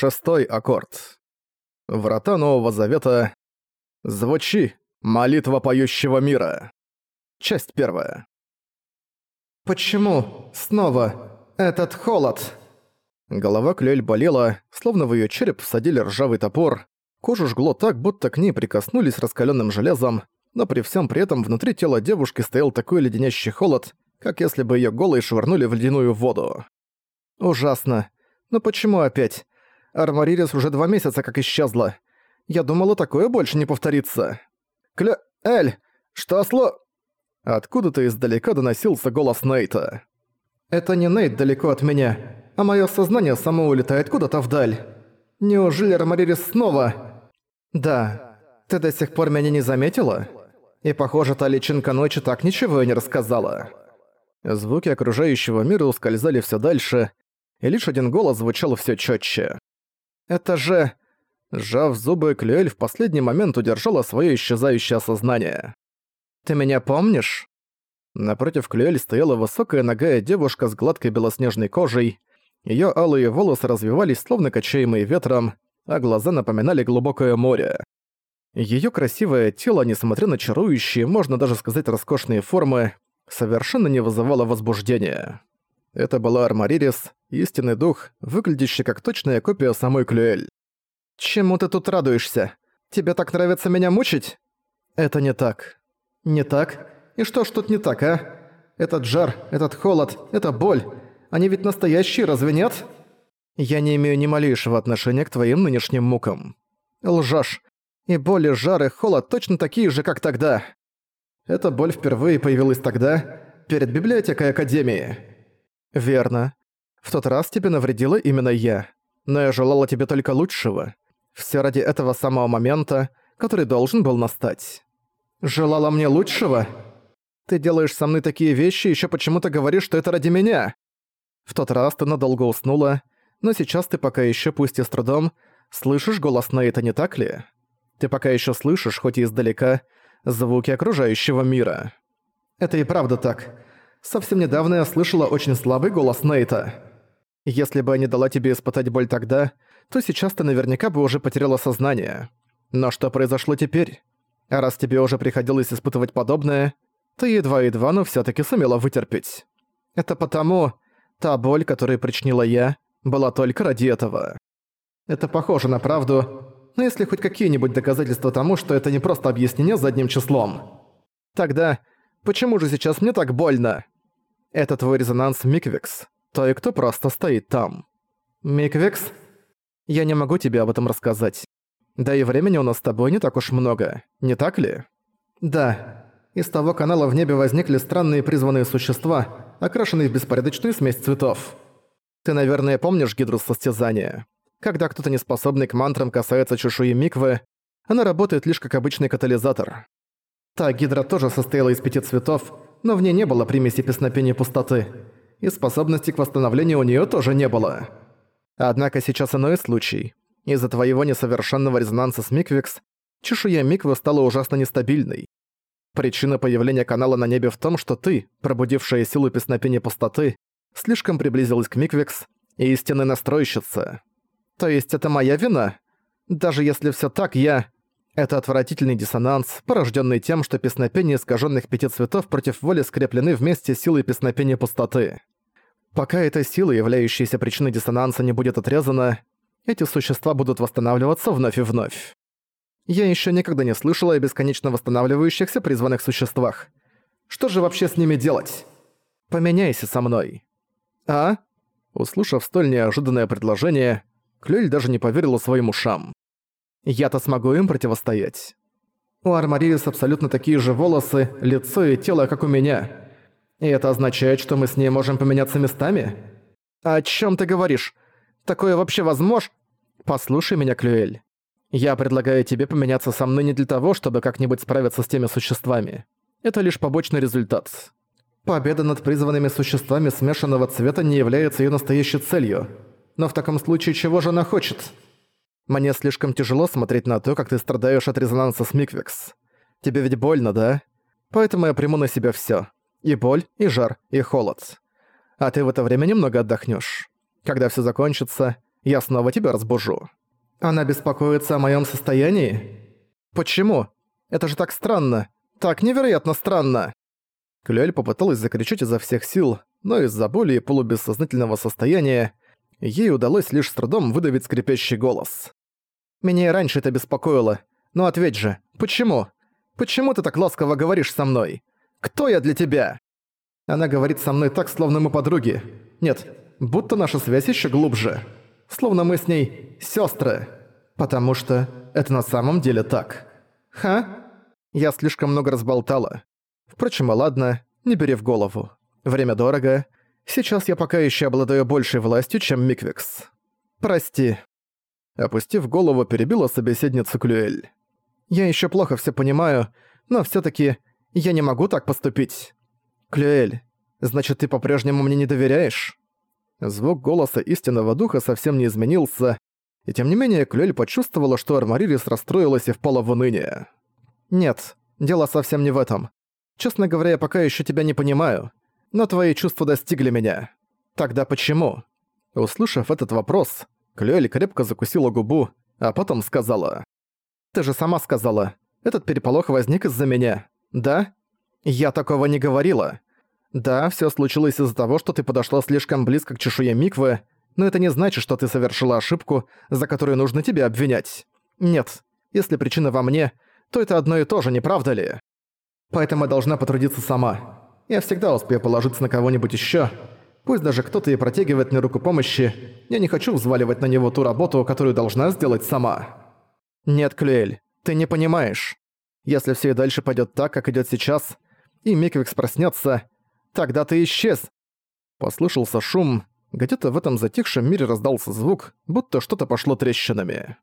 Шестой аккорд. Врата Нового Завета. Звучи, молитва поющего мира. Часть первая. «Почему? Снова? Этот холод?» Голова Клюэль болела, словно в её череп всадили ржавый топор. Кожу жгло так, будто к ней прикоснулись раскалённым железом, но при всем при этом внутри тела девушки стоял такой леденящий холод, как если бы её голой швырнули в ледяную воду. «Ужасно. Но почему опять? Армаририс уже два месяца как исчезла. Я думала, такое больше не повторится. Кля... Эль! Что сло...» Откуда-то издалека доносился голос Нейта. «Это не Нейт далеко от меня, а мое сознание само улетает куда-то вдаль. Неужели Армаририс снова...» «Да. Ты до сих пор меня не заметила? И, похоже, та личинка ночи так ничего и не рассказала». Звуки окружающего мира ускользали все дальше, и лишь один голос звучал все четче. Это же... Сжав зубы, Клюэль в последний момент удержала свое исчезающее сознание. «Ты меня помнишь?» Напротив Клюэль стояла высокая ногая девушка с гладкой белоснежной кожей. Ее алые волосы развивались, словно качаемые ветром, а глаза напоминали глубокое море. Ее красивое тело, несмотря на чарующие, можно даже сказать роскошные формы, совершенно не вызывало возбуждения. Это была Армаририс, истинный дух, выглядящий как точная копия самой Клюэль. «Чему ты тут радуешься? Тебе так нравится меня мучить?» «Это не так». «Не так? И что ж тут не так, а? Этот жар, этот холод, эта боль, они ведь настоящие, разве нет?» «Я не имею ни малейшего отношения к твоим нынешним мукам». «Лжёшь. И боль, и жар, и холод точно такие же, как тогда». Эта боль впервые появилась тогда, перед библиотекой Академии. «Верно. В тот раз тебе навредила именно я. Но я желала тебе только лучшего. Все ради этого самого момента, который должен был настать». «Желала мне лучшего? Ты делаешь со мной такие вещи и ещё почему-то говоришь, что это ради меня!» В тот раз ты надолго уснула, но сейчас ты пока ещё, пусть и с трудом, слышишь голос Нейта, не так ли? Ты пока ещё слышишь, хоть и издалека, звуки окружающего мира. Это и правда так. Совсем недавно я слышала очень слабый голос Нейта. Если бы я не дала тебе испытать боль тогда, то сейчас ты наверняка бы уже потеряла сознание. Но что произошло теперь? А раз тебе уже приходилось испытывать подобное, ты едва-едва, но всё таки сумела вытерпеть. Это потому, та боль, которую причинила я, была только ради этого. Это похоже на правду, но если хоть какие-нибудь доказательства тому, что это не просто объяснение задним числом. Тогда почему же сейчас мне так больно? Это твой резонанс Миквикс, той, кто просто стоит там. Миквикс? Я не могу тебе об этом рассказать. Да и времени у нас с тобой не так уж много, не так ли? Да. Из того канала в небе возникли странные призванные существа, окрашенные в беспорядочную смесь цветов. Ты, наверное, помнишь гидру состязания? Когда кто-то неспособный к мантрам касается чешуи Миквы, она работает лишь как обычный катализатор. Та гидра тоже состояла из пяти цветов, но в ней не было примеси песнопения пустоты, и способности к восстановлению у нее тоже не было. Однако сейчас иной случай. Из-за твоего несовершенного резонанса с Миквикс, чешуя Миквы стала ужасно нестабильной. Причина появления канала на небе в том, что ты, пробудившая силу песнопения пустоты, слишком приблизилась к Миквикс и истинной настройщица. То есть это моя вина? Даже если все так, я... Это отвратительный диссонанс, порожденный тем, что песнопения искаженных пяти цветов против воли скреплены вместе силой песнопения пустоты. Пока эта сила, являющаяся причиной диссонанса, не будет отрезана, эти существа будут восстанавливаться вновь и вновь. Я еще никогда не слышала о бесконечно восстанавливающихся призванных существах. Что же вообще с ними делать? Поменяйся со мной. А? Услышав столь неожиданное предложение, Клюэль даже не поверила своим ушам. Я-то смогу им противостоять. У Армаририс абсолютно такие же волосы, лицо и тело, как у меня. И это означает, что мы с ней можем поменяться местами? О чем ты говоришь? Такое вообще возможно? Послушай меня, Клюэль. Я предлагаю тебе поменяться со мной не для того, чтобы как-нибудь справиться с теми существами. Это лишь побочный результат. Победа над призванными существами смешанного цвета не является ее настоящей целью. Но в таком случае чего же она хочет? Мне слишком тяжело смотреть на то, как ты страдаешь от резонанса с Миквикс. Тебе ведь больно, да? Поэтому я приму на себя всё. И боль, и жар, и холод. А ты в это время немного отдохнёшь. Когда всё закончится, я снова тебя разбужу». «Она беспокоится о моем состоянии?» «Почему? Это же так странно. Так невероятно странно!» Клюэль попыталась закричать изо всех сил, но из-за боли и полубессознательного состояния ей удалось лишь с трудом выдавить скрипящий голос. «Меня и раньше это беспокоило. Но ответь же, почему? Почему ты так ласково говоришь со мной? Кто я для тебя?» Она говорит со мной так, словно мы подруги. Нет, будто наша связь еще глубже. Словно мы с ней сестры. Потому что это на самом деле так. Ха? Я слишком много разболтала. Впрочем, ладно, не бери в голову. Время дорого. Сейчас я пока еще обладаю большей властью, чем Миквикс. Прости. Опустив голову, перебила собеседницу Клюэль. Я еще плохо все понимаю, но все таки я не могу так поступить. Клюэль, значит, ты по-прежнему мне не доверяешь? Звук голоса истинного духа совсем не изменился, и тем не менее Клюэль почувствовала, что Армаририс расстроилась и впала в уныние. «Нет, дело совсем не в этом. Честно говоря, я пока еще тебя не понимаю, но твои чувства достигли меня. Тогда почему?» Услышав этот вопрос, Клюэль крепко закусила губу, а потом сказала. «Ты же сама сказала, этот переполох возник из-за меня, да?» «Я такого не говорила. Да, все случилось из-за того, что ты подошла слишком близко к чешуе Миквы, но это не значит, что ты совершила ошибку, за которую нужно тебя обвинять. Нет, если причина во мне, то это одно и то же, не правда ли? Поэтому я должна потрудиться сама. Я всегда успею положиться на кого-нибудь еще. Пусть даже кто-то и протягивает мне руку помощи, я не хочу взваливать на него ту работу, которую должна сделать сама. Нет, Клюэль, ты не понимаешь. Если все и дальше пойдет так, как идет сейчас, и Миквикс проснется, тогда ты исчез. Послышался шум, где-то в этом затихшем мире раздался звук, будто что-то пошло трещинами.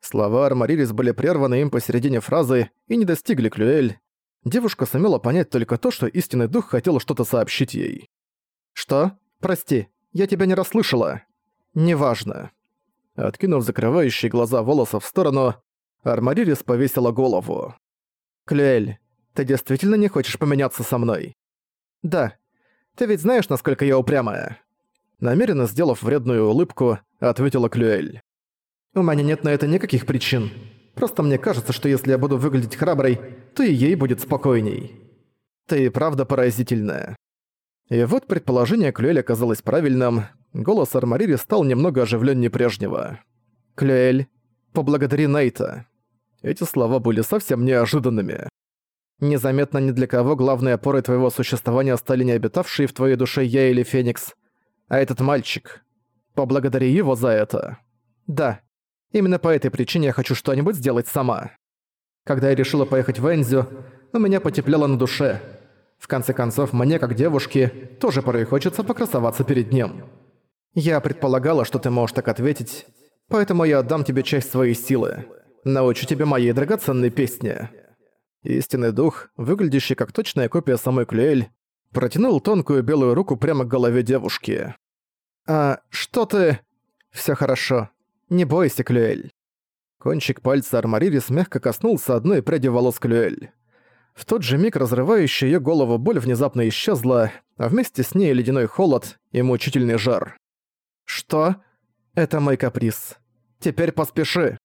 Слова Армаририс были прерваны им посередине фразы и не достигли Клюэль. Девушка сумела понять только то, что истинный дух хотел что-то сообщить ей. «Что? Прости, я тебя не расслышала». «Неважно». Откинув закрывающие глаза волоса в сторону, Армаририс повесила голову. «Клюэль, ты действительно не хочешь поменяться со мной?» «Да. Ты ведь знаешь, насколько я упрямая?» Намеренно сделав вредную улыбку, ответила Клюэль. «У меня нет на это никаких причин. Просто мне кажется, что если я буду выглядеть храброй, то и ей будет спокойней. Ты правда поразительная». И вот предположение Клюэль оказалось правильным. Голос Армарири стал немного оживленнее прежнего. «Клюэль, поблагодари Нейта». Эти слова были совсем неожиданными. Незаметно ни для кого главной опорой твоего существования стали не обитавшие в твоей душе я или Феникс, а этот мальчик. Поблагодари его за это. Да, именно по этой причине я хочу что-нибудь сделать сама. Когда я решила поехать в Энзю, у меня потеплело на душе. В конце концов, мне, как девушке, тоже порой хочется покрасоваться перед ним. Я предполагала, что ты можешь так ответить, поэтому я отдам тебе часть своей силы. Научу тебе моей драгоценной песни. Истинный дух, выглядящий как точная копия самой Клюэль, протянул тонкую белую руку прямо к голове девушки. «А что ты...» «Всё хорошо. Не бойся, Клюэль». Кончик пальца Армаририс мягко коснулся одной пряди волос Клюэль. В тот же миг разрывающая её голову боль внезапно исчезла, а вместе с ней ледяной холод и мучительный жар. «Что? Это мой каприз. Теперь поспеши!»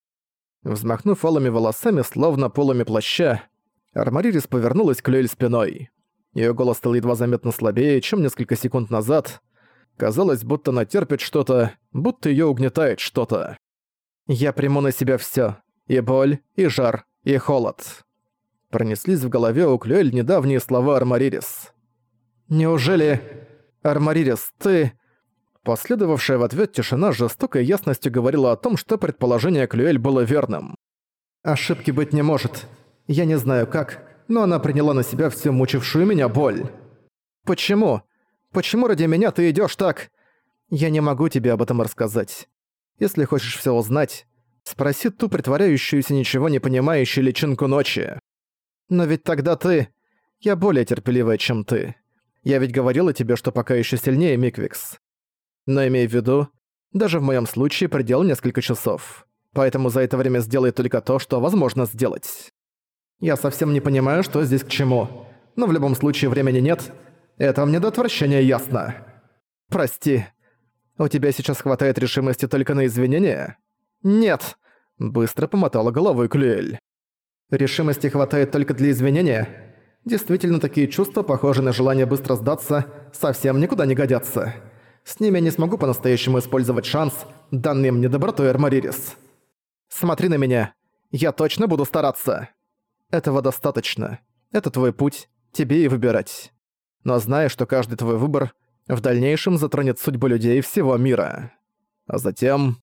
Взмахнув алыми волосами, словно полами плаща, Армаририс повернулась к Люэль спиной. Её голос стал едва заметно слабее, чем несколько секунд назад. Казалось, будто она терпит что-то, будто её угнетает что-то. «Я приму на себя всё. И боль, и жар, и холод». Пронеслись в голове у Клюэль недавние слова Армаририс. «Неужели... Армаририс, ты...» Последовавшая в ответ тишина жестокой ясностью говорила о том, что предположение Клюэль было верным. «Ошибки быть не может. Я не знаю как, но она приняла на себя всю мучившую меня боль. Почему? Почему ради меня ты идёшь так? Я не могу тебе об этом рассказать. Если хочешь всё узнать, спроси ту притворяющуюся ничего не понимающую личинку ночи. Но ведь тогда ты... Я более терпеливая, чем ты. Я ведь говорила тебе, что пока ещё сильнее Миквикс. Но имей в виду, даже в моём случае предел несколько часов. Поэтому за это время сделай только то, что возможно сделать. Я совсем не понимаю, что здесь к чему. Но в любом случае времени нет. Это мне до отвращения ясно. Прости. У тебя сейчас хватает решимости только на извинения? Нет. Быстро помотала головой Клюэль. Решимости хватает только для извинения. Действительно, такие чувства, похожие на желание быстро сдаться, совсем никуда не годятся. С ними я не смогу по-настоящему использовать шанс, данный мне добротой Армаририс. Смотри на меня. Я точно буду стараться. Этого достаточно. Это твой путь, тебе и выбирать. Но знай, что каждый твой выбор в дальнейшем затронет судьбу людей всего мира. А затем...